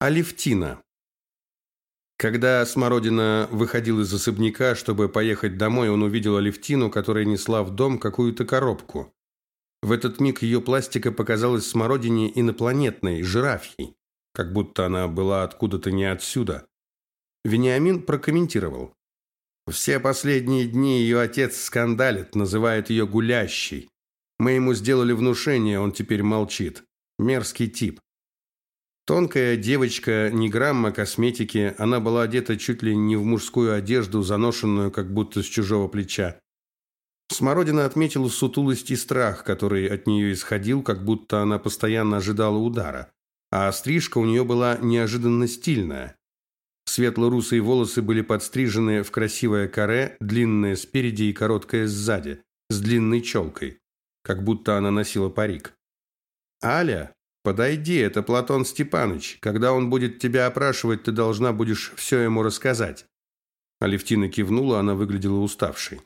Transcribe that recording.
Алевтина. Когда Смородина выходил из особняка, чтобы поехать домой, он увидел Алевтину, которая несла в дом какую-то коробку. В этот миг ее пластика показалась Смородине инопланетной, жирафьей, как будто она была откуда-то не отсюда. Вениамин прокомментировал. «Все последние дни ее отец скандалит, называет ее гулящей. Мы ему сделали внушение, он теперь молчит. Мерзкий тип. Тонкая девочка, ни грамма косметики, она была одета чуть ли не в мужскую одежду, заношенную как будто с чужого плеча. Смородина отметила сутулость и страх, который от нее исходил, как будто она постоянно ожидала удара. А стрижка у нее была неожиданно стильная. Светло-русые волосы были подстрижены в красивое каре, длинное спереди и короткое сзади, с длинной челкой, как будто она носила парик. Аля, Подойди, это Платон Степанович. Когда он будет тебя опрашивать, ты должна будешь все ему рассказать. Алевтина кивнула, она выглядела уставшей.